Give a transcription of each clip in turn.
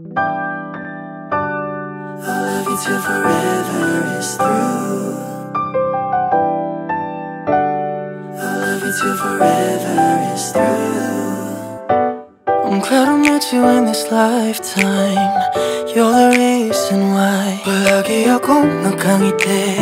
I'll love you till forever is through. I'll love you till forever is through. I'm glad I met you in this lifetime. You're the reason why. Palagi akong nakangiti.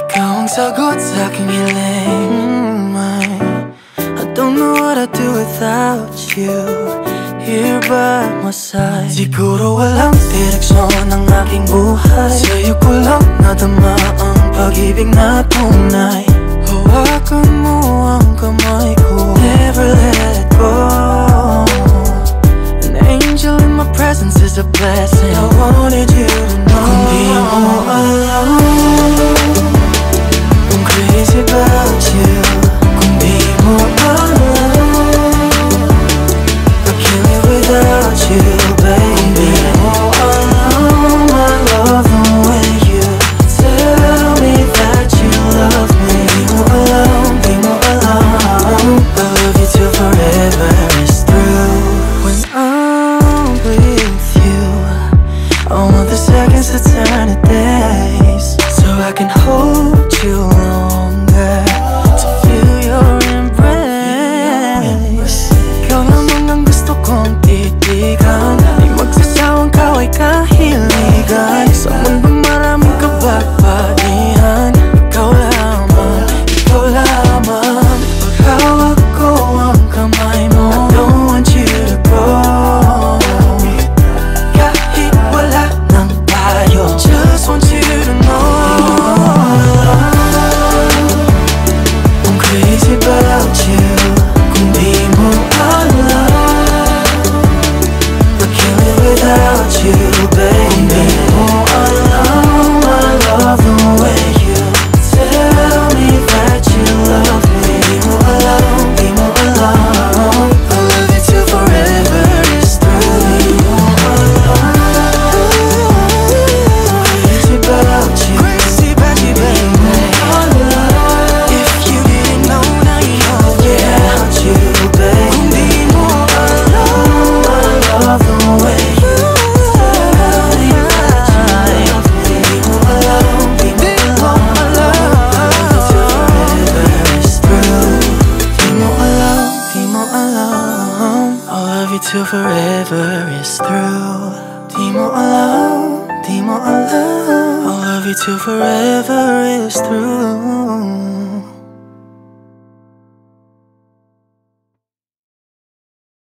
Ikaw ang sagot sa aking hiling. Mm, I, I don't know what I'd do without you. Here by my side. Siguro walang direksyon ang aking buhay. Sa'yo ko lang nadama ang pag-ibig na tunay. Hawakan mo ang kamay ko. Never let go. An angel in my presence is a blessing. I wanted you to know. Kung di mo alam seconds to days So I can hold you longer till forever is through. Di mo alam, di mo alam I'll love you till forever is through